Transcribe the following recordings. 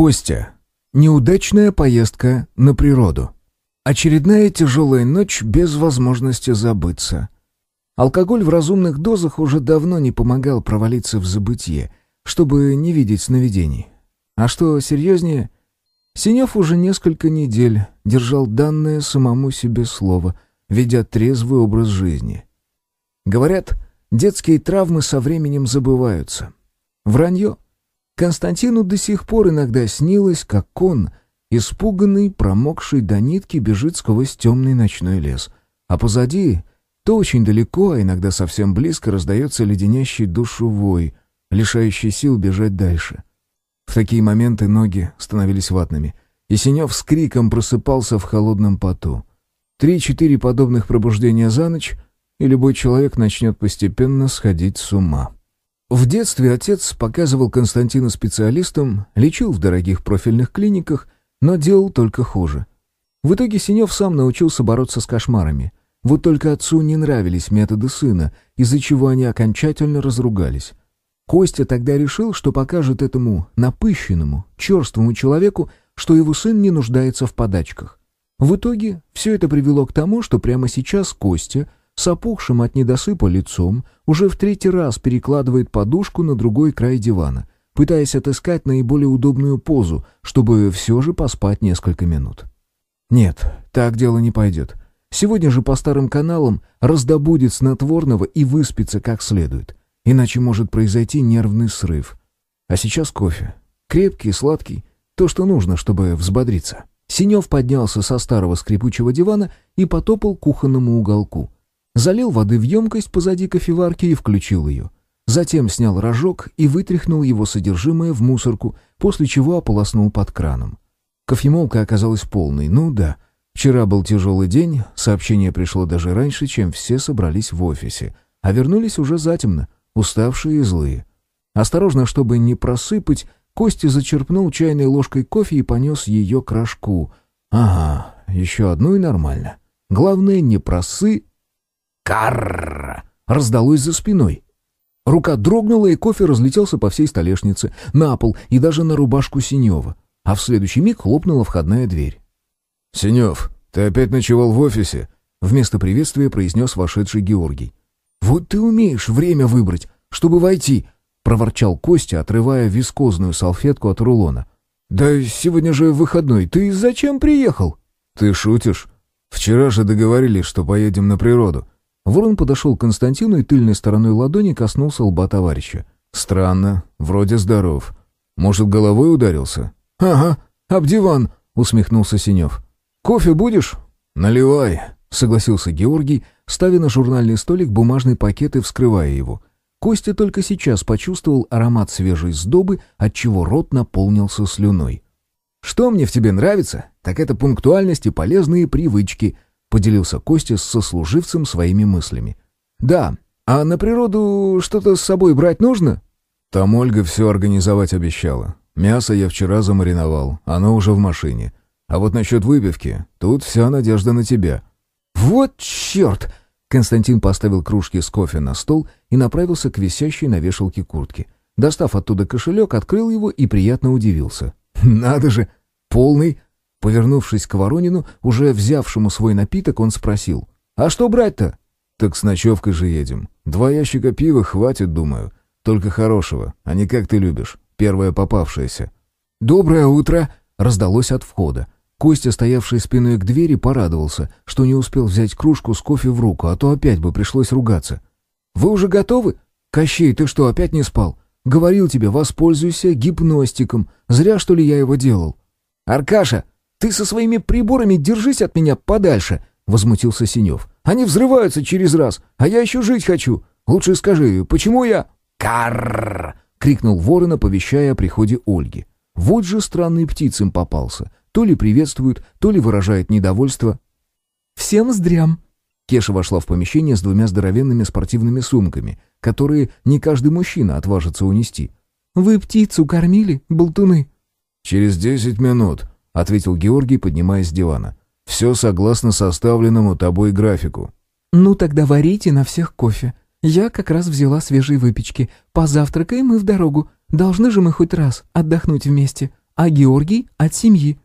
Костя. Неудачная поездка на природу. Очередная тяжелая ночь без возможности забыться. Алкоголь в разумных дозах уже давно не помогал провалиться в забытье, чтобы не видеть сновидений. А что серьезнее, Синев уже несколько недель держал данное самому себе слово, ведя трезвый образ жизни. Говорят, детские травмы со временем забываются. Вранье. Константину до сих пор иногда снилось, как он, испуганный, промокший до нитки, бежит сквозь темный ночной лес. А позади, то очень далеко, а иногда совсем близко, раздается леденящий душу вой, лишающий сил бежать дальше. В такие моменты ноги становились ватными, и Синев с криком просыпался в холодном поту. Три-четыре подобных пробуждения за ночь, и любой человек начнет постепенно сходить с ума. В детстве отец показывал Константина специалистам, лечил в дорогих профильных клиниках, но делал только хуже. В итоге Синев сам научился бороться с кошмарами. Вот только отцу не нравились методы сына, из-за чего они окончательно разругались. Костя тогда решил, что покажет этому напыщенному, черствому человеку, что его сын не нуждается в подачках. В итоге все это привело к тому, что прямо сейчас Костя, с опухшим от недосыпа лицом, уже в третий раз перекладывает подушку на другой край дивана, пытаясь отыскать наиболее удобную позу, чтобы все же поспать несколько минут. Нет, так дело не пойдет. Сегодня же по старым каналам раздобудет снотворного и выспится как следует. Иначе может произойти нервный срыв. А сейчас кофе. Крепкий, сладкий. То, что нужно, чтобы взбодриться. Синев поднялся со старого скрипучего дивана и потопал кухонному уголку. Залил воды в емкость позади кофеварки и включил ее. Затем снял рожок и вытряхнул его содержимое в мусорку, после чего ополоснул под краном. Кофемолка оказалась полной. Ну да, вчера был тяжелый день, сообщение пришло даже раньше, чем все собрались в офисе, а вернулись уже затемно — уставшие и злые. Осторожно, чтобы не просыпать, Костя зачерпнул чайной ложкой кофе и понес ее к рожку. Ага, еще одну и нормально. Главное, не просы... Карр! Раздалось за спиной. Рука дрогнула, и кофе разлетелся по всей столешнице, на пол и даже на рубашку Синева. А в следующий миг хлопнула входная дверь. «Синев, ты опять ночевал в офисе?» Вместо приветствия произнес вошедший Георгий. «Вот ты умеешь время выбрать, чтобы войти!» — проворчал Костя, отрывая вискозную салфетку от рулона. «Да сегодня же выходной, ты зачем приехал?» «Ты шутишь? Вчера же договорились, что поедем на природу». Ворон подошел к Константину и тыльной стороной ладони коснулся лба товарища. «Странно, вроде здоров. Может, головой ударился?» «Ага, об диван», — усмехнулся Синев. «Кофе будешь?» «Наливай», — согласился Георгий, ставя на журнальный столик бумажный пакет и вскрывая его. Костя только сейчас почувствовал аромат свежей сдобы, отчего рот наполнился слюной. «Что мне в тебе нравится, так это пунктуальность и полезные привычки», — поделился Костя с сослуживцем своими мыслями. «Да, а на природу что-то с собой брать нужно?» «Там Ольга все организовать обещала. Мясо я вчера замариновал, оно уже в машине. А вот насчет выпивки, тут вся надежда на тебя». «Вот черт!» Константин поставил кружки с кофе на стол и направился к висящей на вешалке куртке. Достав оттуда кошелек, открыл его и приятно удивился. «Надо же! Полный!» Повернувшись к Воронину, уже взявшему свой напиток, он спросил. «А что брать-то?» «Так с ночевкой же едем. Два ящика пива хватит, думаю. Только хорошего, а не как ты любишь. Первое попавшееся». «Доброе утро!» — раздалось от входа. Костя, стоявший спиной к двери, порадовался, что не успел взять кружку с кофе в руку, а то опять бы пришлось ругаться. «Вы уже готовы? Кощей, ты что, опять не спал? Говорил тебе, воспользуйся гипностиком. Зря, что ли, я его делал?» «Аркаша, ты со своими приборами держись от меня подальше!» — возмутился Синев. «Они взрываются через раз, а я еще жить хочу. Лучше скажи, почему я...» «Карррр!» — крикнул ворон, оповещая о приходе Ольги. Вот же странный птиц им попался. То ли приветствует, то ли выражает недовольство. «Всем здрям!» Кеша вошла в помещение с двумя здоровенными спортивными сумками, которые не каждый мужчина отважится унести. «Вы птицу кормили, болтуны?» «Через десять минут», — ответил Георгий, поднимаясь с дивана. «Все согласно составленному тобой графику». «Ну тогда варите на всех кофе. Я как раз взяла свежие выпечки. Позавтракаем и в дорогу. Должны же мы хоть раз отдохнуть вместе. а Георгий — от семьи».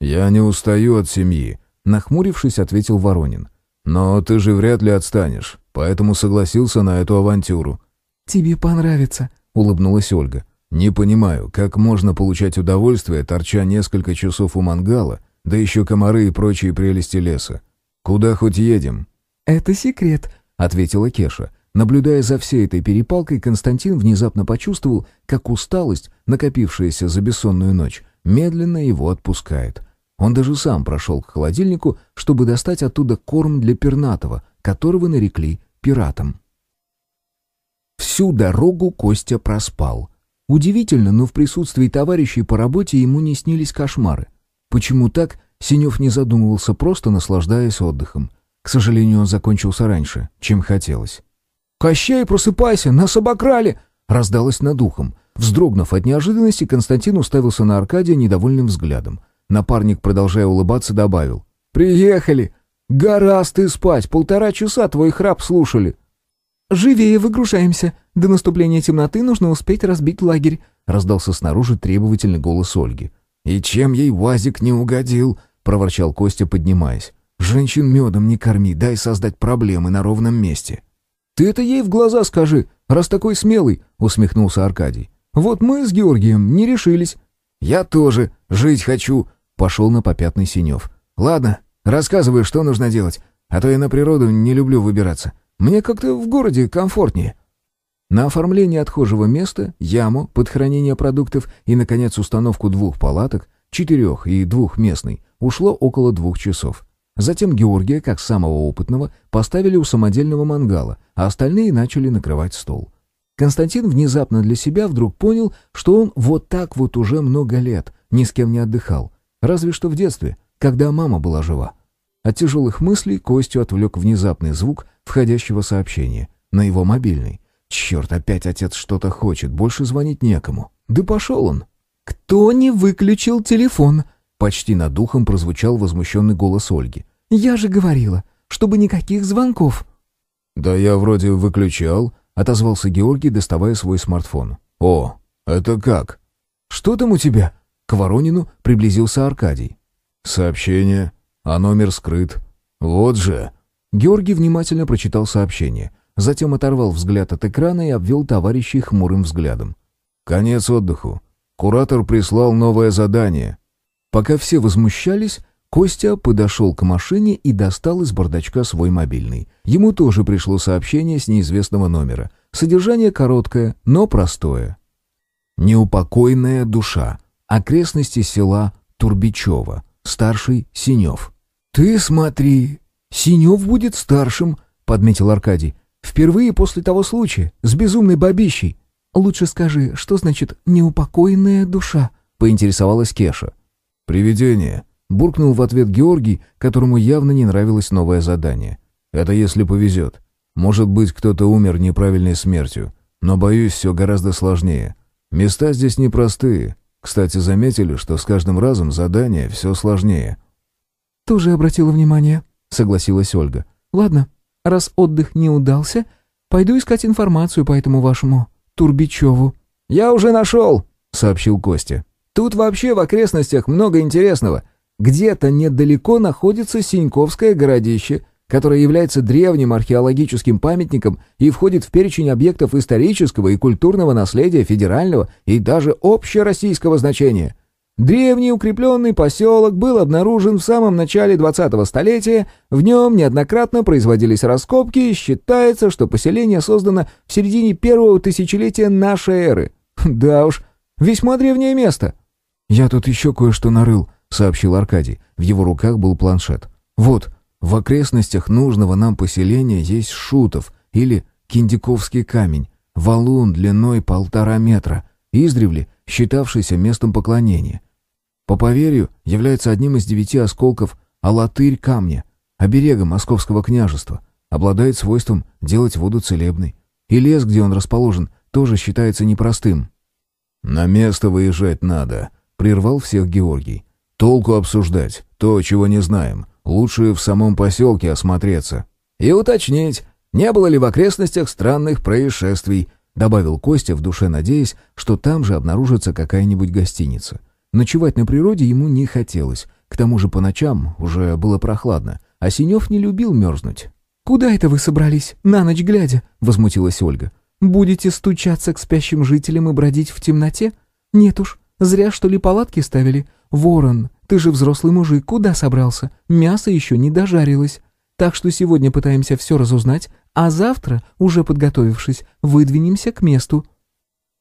«Я не устаю от семьи», — нахмурившись, ответил Воронин. «Но ты же вряд ли отстанешь, поэтому согласился на эту авантюру». «Тебе понравится», — улыбнулась Ольга. «Не понимаю, как можно получать удовольствие, торча несколько часов у мангала, да еще комары и прочие прелести леса. Куда хоть едем?» «Это секрет», — ответила Кеша. Наблюдая за всей этой перепалкой, Константин внезапно почувствовал, как усталость, накопившаяся за бессонную ночь, медленно его отпускает. Он даже сам прошел к холодильнику, чтобы достать оттуда корм для пернатого, которого нарекли пиратом. Всю дорогу Костя проспал. Удивительно, но в присутствии товарищей по работе ему не снились кошмары. Почему так, Синев не задумывался, просто наслаждаясь отдыхом. К сожалению, он закончился раньше, чем хотелось. «Кощей, просыпайся, нас обокрали!» раздалось над ухом. Вздрогнув от неожиданности, Константин уставился на Аркадия недовольным взглядом. Напарник, продолжая улыбаться, добавил. «Приехали! Гораздо ты спать! Полтора часа твой храп слушали!» «Живее выгружаемся! До наступления темноты нужно успеть разбить лагерь!» раздался снаружи требовательный голос Ольги. «И чем ей Вазик не угодил?» — проворчал Костя, поднимаясь. «Женщин медом не корми, дай создать проблемы на ровном месте». «Ты это ей в глаза скажи, раз такой смелый!» — усмехнулся Аркадий. «Вот мы с Георгием не решились». «Я тоже жить хочу!» — пошел на попятный Синев. «Ладно, рассказывай, что нужно делать, а то я на природу не люблю выбираться. Мне как-то в городе комфортнее». На оформление отхожего места, яму под хранение продуктов и, наконец, установку двух палаток, четырех и двух местной, ушло около двух часов. Затем Георгия, как самого опытного, поставили у самодельного мангала, а остальные начали накрывать стол. Константин внезапно для себя вдруг понял, что он вот так вот уже много лет ни с кем не отдыхал, разве что в детстве, когда мама была жива. От тяжелых мыслей Костю отвлек внезапный звук входящего сообщения на его мобильный. Черт, опять отец что-то хочет, больше звонить некому. Да пошел он. «Кто не выключил телефон?» Почти над духом прозвучал возмущенный голос Ольги. «Я же говорила, чтобы никаких звонков». «Да я вроде выключал», — отозвался Георгий, доставая свой смартфон. «О, это как?» «Что там у тебя?» К Воронину приблизился Аркадий. «Сообщение, а номер скрыт. Вот же...» Георгий внимательно прочитал сообщение — Затем оторвал взгляд от экрана и обвел товарищей хмурым взглядом. «Конец отдыху. Куратор прислал новое задание». Пока все возмущались, Костя подошел к машине и достал из бардачка свой мобильный. Ему тоже пришло сообщение с неизвестного номера. Содержание короткое, но простое. «Неупокойная душа. Окрестности села Турбичева. Старший Синев». «Ты смотри, Синев будет старшим», — подметил Аркадий. Впервые после того случая, с безумной бабищей. Лучше скажи, что значит «неупокоенная душа», — поинтересовалась Кеша. «Привидение», — буркнул в ответ Георгий, которому явно не нравилось новое задание. «Это если повезет. Может быть, кто-то умер неправильной смертью, но, боюсь, все гораздо сложнее. Места здесь непростые. Кстати, заметили, что с каждым разом задание все сложнее». «Тоже обратила внимание», — согласилась Ольга. «Ладно, Раз отдых не удался, пойду искать информацию по этому вашему Турбичеву». «Я уже нашел», — сообщил Костя. «Тут вообще в окрестностях много интересного. Где-то недалеко находится Синьковское городище, которое является древним археологическим памятником и входит в перечень объектов исторического и культурного наследия федерального и даже общероссийского значения. Древний укрепленный поселок был обнаружен в самом начале 20-го столетия, в нем неоднократно производились раскопки, и считается, что поселение создано в середине первого тысячелетия нашей эры. Да уж, весьма древнее место. «Я тут еще кое-что нарыл», — сообщил Аркадий. В его руках был планшет. «Вот, в окрестностях нужного нам поселения есть Шутов или Киндиковский камень, валун длиной полтора метра, издревле считавшийся местом поклонения. По поверью, является одним из девяти осколков Алатырь камня, оберега Московского княжества, обладает свойством делать воду целебной. И лес, где он расположен, тоже считается непростым. «На место выезжать надо», — прервал всех Георгий. «Толку обсуждать, то, чего не знаем. Лучше в самом поселке осмотреться». «И уточнить, не было ли в окрестностях странных происшествий», — добавил Костя в душе, надеясь, что там же обнаружится какая-нибудь гостиница. Ночевать на природе ему не хотелось. К тому же по ночам уже было прохладно, а Синев не любил мерзнуть. «Куда это вы собрались, на ночь глядя?» — возмутилась Ольга. «Будете стучаться к спящим жителям и бродить в темноте? Нет уж, зря что ли палатки ставили. Ворон, ты же взрослый мужик, куда собрался? Мясо еще не дожарилось. Так что сегодня пытаемся все разузнать, а завтра, уже подготовившись, выдвинемся к месту».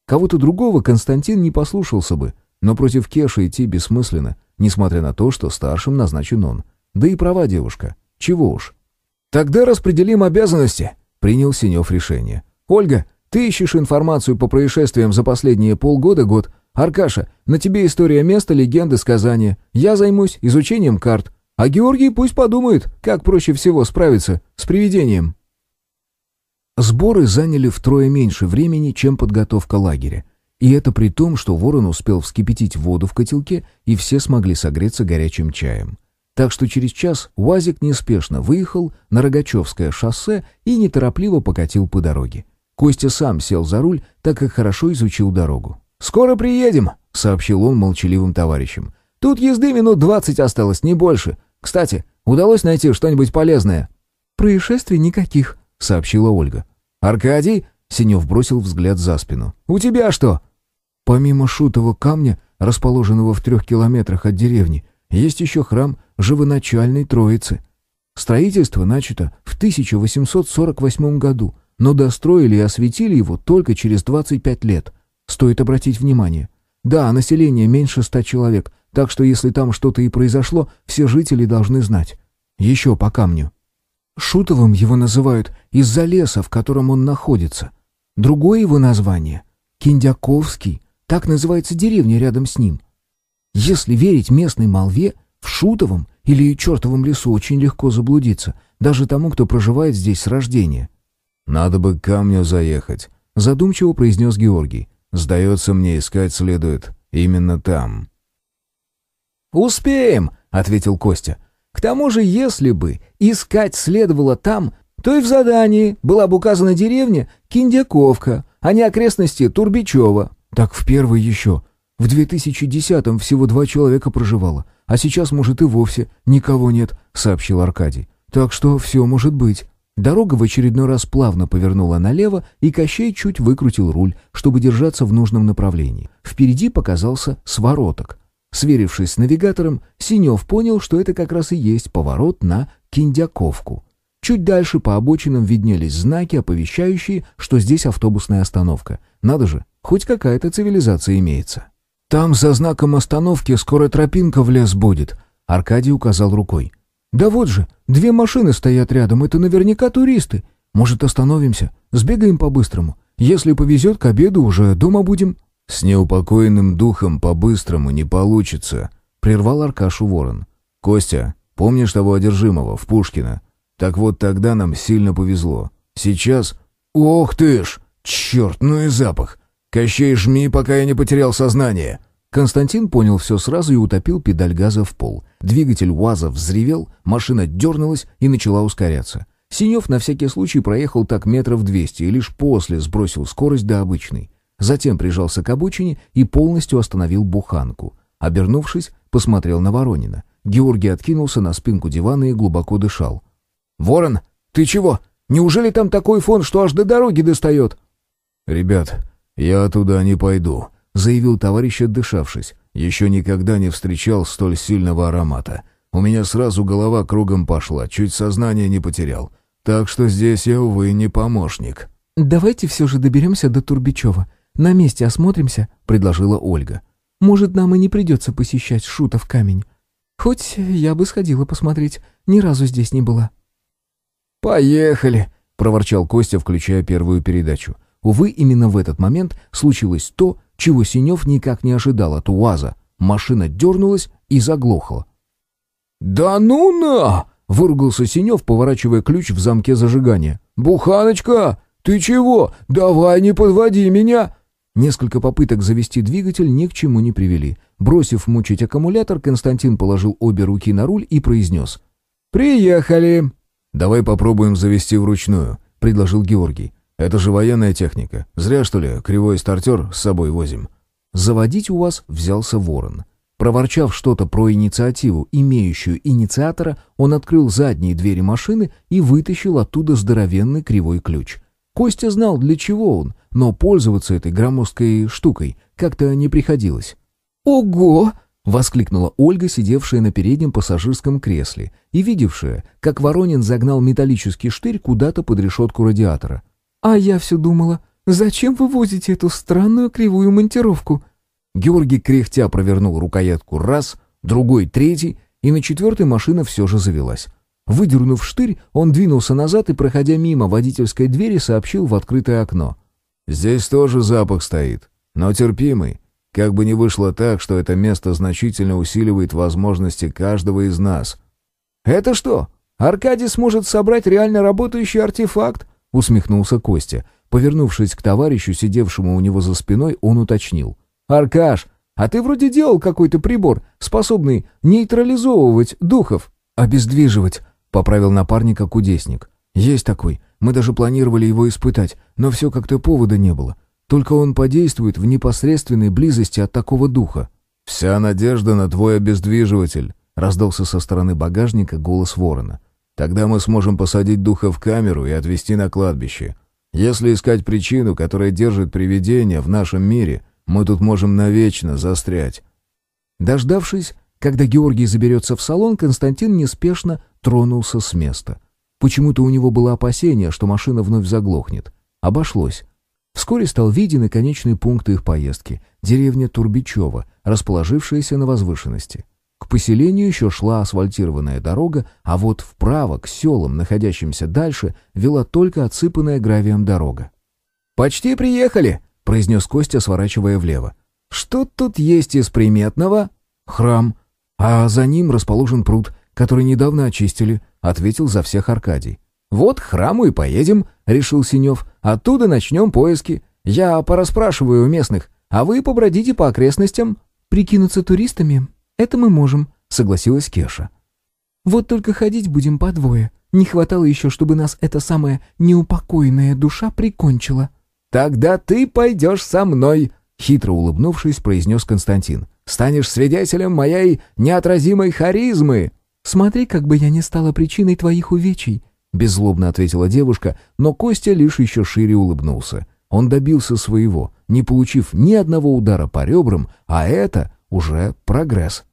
Кого-то другого Константин не послушался бы, но против Кеши идти бессмысленно, несмотря на то, что старшим назначен он. Да и права девушка. Чего уж. «Тогда распределим обязанности», — принял Синев решение. «Ольга, ты ищешь информацию по происшествиям за последние полгода-год. Аркаша, на тебе история места, легенды, сказания. Я займусь изучением карт. А Георгий пусть подумает, как проще всего справиться с привидением». Сборы заняли втрое меньше времени, чем подготовка лагеря. И это при том, что ворон успел вскипятить воду в котелке, и все смогли согреться горячим чаем. Так что через час УАЗик неспешно выехал на Рогачевское шоссе и неторопливо покатил по дороге. Костя сам сел за руль, так как хорошо изучил дорогу. «Скоро приедем», — сообщил он молчаливым товарищам. «Тут езды минут двадцать осталось, не больше. Кстати, удалось найти что-нибудь полезное?» «Происшествий никаких», — сообщила Ольга. «Аркадий?» — Синев бросил взгляд за спину. «У тебя что?» «Помимо шутого камня, расположенного в трех километрах от деревни, есть еще храм Живоначальной Троицы. Строительство начато в 1848 году, но достроили и осветили его только через 25 лет. Стоит обратить внимание. Да, население меньше ста человек, так что если там что-то и произошло, все жители должны знать. Еще по камню. Шутовым его называют из-за леса, в котором он находится. Другое его название — Киндяковский, так называется деревня рядом с ним. Если верить местной молве, в Шутовом или чертовом лесу очень легко заблудиться, даже тому, кто проживает здесь с рождения. «Надо бы к камню заехать», — задумчиво произнес Георгий. «Сдается мне, искать следует именно там». «Успеем», — ответил Костя. К тому же, если бы искать следовало там, то и в задании была бы указана деревня Киндяковка, а не окрестности Турбичева. Так в первый еще. В 2010-м всего два человека проживало, а сейчас, может, и вовсе никого нет, сообщил Аркадий. Так что все может быть. Дорога в очередной раз плавно повернула налево, и Кощей чуть выкрутил руль, чтобы держаться в нужном направлении. Впереди показался свороток. Сверившись с навигатором, Синев понял, что это как раз и есть поворот на Киндяковку. Чуть дальше по обочинам виднелись знаки, оповещающие, что здесь автобусная остановка. Надо же, хоть какая-то цивилизация имеется. «Там за знаком остановки скоро тропинка в лес будет», — Аркадий указал рукой. «Да вот же, две машины стоят рядом, это наверняка туристы. Может, остановимся, сбегаем по-быстрому. Если повезет, к обеду уже дома будем». «С неупокоенным духом по-быстрому не получится», — прервал Аркашу Ворон. «Костя, помнишь того одержимого в Пушкина? Так вот тогда нам сильно повезло. Сейчас... Ох ты ж! Черт, ну и запах! Кощей жми, пока я не потерял сознание!» Константин понял все сразу и утопил педаль газа в пол. Двигатель УАЗа взревел, машина дернулась и начала ускоряться. Синев на всякий случай проехал так метров двести и лишь после сбросил скорость до обычной. Затем прижался к обочине и полностью остановил буханку. Обернувшись, посмотрел на Воронина. Георгий откинулся на спинку дивана и глубоко дышал. «Ворон, ты чего? Неужели там такой фон, что аж до дороги достает?» «Ребят, я туда не пойду», — заявил товарищ, отдышавшись. «Еще никогда не встречал столь сильного аромата. У меня сразу голова кругом пошла, чуть сознание не потерял. Так что здесь я, увы, не помощник». «Давайте все же доберемся до Турбичева. «На месте осмотримся», — предложила Ольга. «Может, нам и не придется посещать Шутов камень. Хоть я бы сходила посмотреть, ни разу здесь не была». «Поехали», — проворчал Костя, включая первую передачу. Увы, именно в этот момент случилось то, чего Синев никак не ожидал от УАЗа. Машина дернулась и заглохла. «Да ну на!» — выругался Синев, поворачивая ключ в замке зажигания. «Буханочка, ты чего? Давай не подводи меня!» Несколько попыток завести двигатель ни к чему не привели. Бросив мучить аккумулятор, Константин положил обе руки на руль и произнес. «Приехали!» «Давай попробуем завести вручную», — предложил Георгий. «Это же военная техника. Зря, что ли, кривой стартер с собой возим». Заводить у вас взялся ворон. Проворчав что-то про инициативу, имеющую инициатора, он открыл задние двери машины и вытащил оттуда здоровенный кривой ключ. Костя знал, для чего он, но пользоваться этой громоздкой штукой как-то не приходилось. «Ого!» — воскликнула Ольга, сидевшая на переднем пассажирском кресле и видевшая, как Воронин загнал металлический штырь куда-то под решетку радиатора. «А я все думала, зачем вы возите эту странную кривую монтировку?» Георгий кряхтя провернул рукоятку раз, другой, третий, и на четвертой машина все же завелась. Выдернув штырь, он двинулся назад и, проходя мимо водительской двери, сообщил в открытое окно. «Здесь тоже запах стоит, но терпимый. Как бы ни вышло так, что это место значительно усиливает возможности каждого из нас». «Это что, Аркадий сможет собрать реально работающий артефакт?» — усмехнулся Костя. Повернувшись к товарищу, сидевшему у него за спиной, он уточнил. «Аркаш, а ты вроде делал какой-то прибор, способный нейтрализовывать духов». «Обездвиживать», — поправил напарника кудесник. «Есть такой. Мы даже планировали его испытать, но все как-то повода не было. Только он подействует в непосредственной близости от такого духа». «Вся надежда на твой обездвиживатель», — раздался со стороны багажника голос ворона. «Тогда мы сможем посадить духа в камеру и отвезти на кладбище. Если искать причину, которая держит привидения в нашем мире, мы тут можем навечно застрять». Дождавшись, когда Георгий заберется в салон, Константин неспешно тронулся с места. Почему-то у него было опасение, что машина вновь заглохнет. Обошлось. Вскоре стал виден и конечный пункт их поездки — деревня Турбичева, расположившаяся на возвышенности. К поселению еще шла асфальтированная дорога, а вот вправо, к селам, находящимся дальше, вела только отсыпанная гравием дорога. «Почти приехали!» — произнес Костя, сворачивая влево. «Что тут есть из приметного?» «Храм. А за ним расположен пруд, который недавно очистили», — ответил за всех Аркадий. «Вот храму и поедем», — решил Синев. «Оттуда начнем поиски. Я пораспрашиваю у местных, а вы побродите по окрестностям». «Прикинуться туристами? Это мы можем», — согласилась Кеша. «Вот только ходить будем по двое. Не хватало еще, чтобы нас эта самая неупокоенная душа прикончила». «Тогда ты пойдешь со мной», — хитро улыбнувшись, произнес Константин. «Станешь свидетелем моей неотразимой харизмы». «Смотри, как бы я не стала причиной твоих увечий», Беззлобно ответила девушка, но Костя лишь еще шире улыбнулся. Он добился своего, не получив ни одного удара по ребрам, а это уже прогресс.